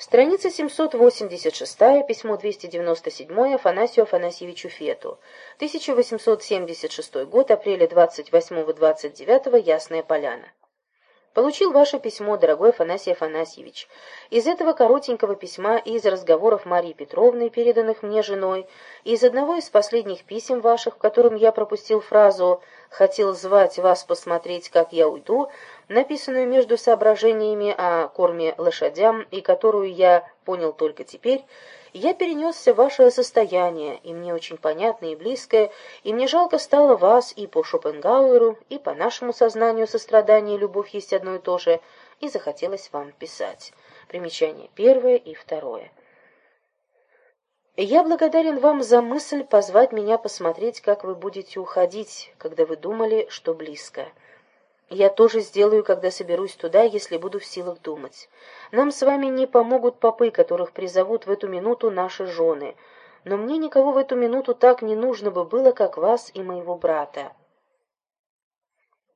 Страница 786, письмо 297 Афанасию Афанасьевичу Фету. 1876 год, апреля 28-29, Ясная Поляна. Получил ваше письмо, дорогой Афанасий Афанасьевич. Из этого коротенького письма и из разговоров Марии Петровны, переданных мне женой, и из одного из последних писем ваших, в котором я пропустил фразу «хотел звать вас посмотреть, как я уйду», написанную между соображениями о корме лошадям и которую я понял только теперь, я перенесся в ваше состояние, и мне очень понятное и близкое, и мне жалко стало вас и по Шопенгауэру, и по нашему сознанию сострадание и любовь есть одно и то же, и захотелось вам писать. Примечание первое и второе. Я благодарен вам за мысль позвать меня посмотреть, как вы будете уходить, когда вы думали, что близко. Я тоже сделаю, когда соберусь туда, если буду в силах думать. Нам с вами не помогут попы, которых призовут в эту минуту наши жены. Но мне никого в эту минуту так не нужно бы было, как вас и моего брата.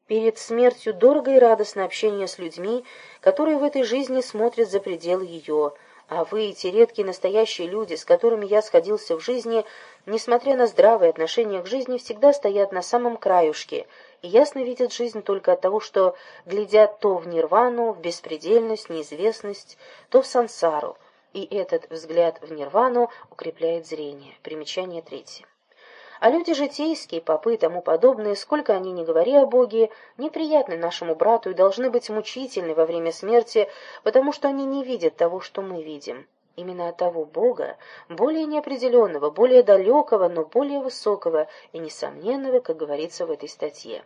Перед смертью дорого и радостно общение с людьми, которые в этой жизни смотрят за пределы ее, а вы, эти редкие настоящие люди, с которыми я сходился в жизни, несмотря на здравое отношение к жизни, всегда стоят на самом краюшке и ясно видят жизнь только от того, что глядят то в нирвану, в беспредельность, неизвестность, то в сансару, и этот взгляд в нирвану укрепляет зрение. Примечание третье. А люди житейские, попы и тому подобные, сколько они ни говори о Боге, неприятны нашему брату и должны быть мучительны во время смерти, потому что они не видят того, что мы видим. Именно от того Бога, более неопределенного, более далекого, но более высокого и несомненного, как говорится в этой статье.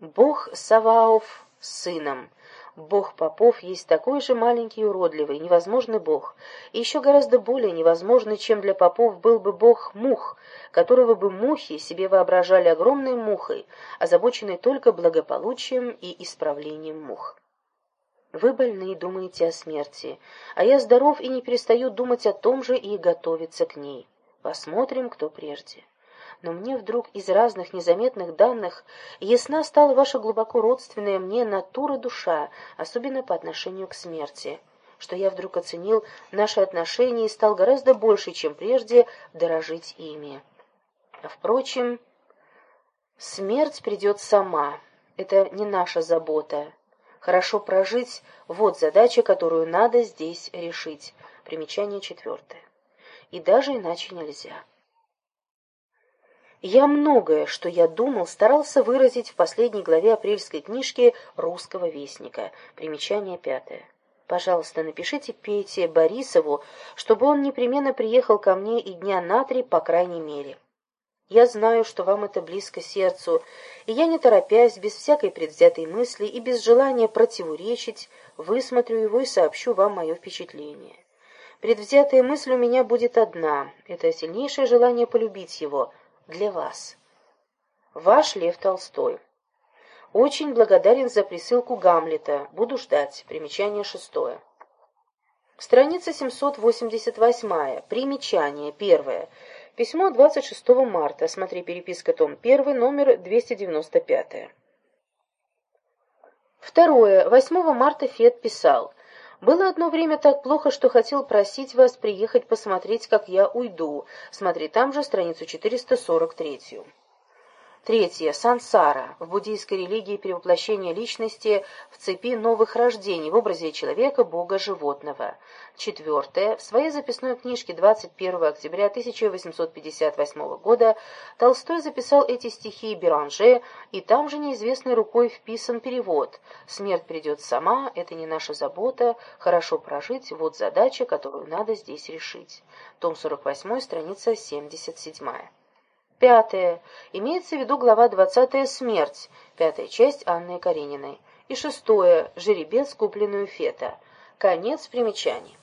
Бог Саваоф сыном. Бог попов есть такой же маленький и уродливый, невозможный бог, и еще гораздо более невозможный, чем для попов был бы бог мух, которого бы мухи себе воображали огромной мухой, озабоченной только благополучием и исправлением мух. Вы больны и думаете о смерти, а я здоров и не перестаю думать о том же и готовиться к ней. Посмотрим, кто прежде но мне вдруг из разных незаметных данных ясна стала ваша глубоко родственная мне натура душа, особенно по отношению к смерти, что я вдруг оценил наши отношения и стал гораздо больше, чем прежде, дорожить ими. А впрочем, смерть придет сама, это не наша забота. Хорошо прожить — вот задача, которую надо здесь решить. Примечание четвертое. И даже иначе нельзя. Я многое, что я думал, старался выразить в последней главе апрельской книжки «Русского вестника». Примечание пятое. Пожалуйста, напишите Пете Борисову, чтобы он непременно приехал ко мне и дня на три, по крайней мере. Я знаю, что вам это близко сердцу, и я, не торопясь, без всякой предвзятой мысли и без желания противоречить, высмотрю его и сообщу вам мое впечатление. Предвзятая мысль у меня будет одна — это сильнейшее желание полюбить его — для вас. Ваш Лев Толстой. Очень благодарен за присылку Гамлета. Буду ждать. Примечание шестое. Страница 788. Примечание. Первое. Письмо 26 марта. Смотри переписка, том 1, номер 295. Второе. 8 марта Фет писал. Было одно время так плохо, что хотел просить вас приехать посмотреть, как я уйду. Смотри там же страницу 443. Третье. Сансара. В буддийской религии перевоплощение личности в цепи новых рождений в образе человека, бога, животного. Четвертое. В своей записной книжке 21 октября 1858 года Толстой записал эти стихи Беранже, и там же неизвестной рукой вписан перевод «Смерть придет сама, это не наша забота, хорошо прожить, вот задача, которую надо здесь решить». Том 48, страница 77. Пятое. Имеется в виду глава 20 «Смерть», пятая часть Анны Карениной. И шестое. Жеребец, купленную Фета. Конец примечаний.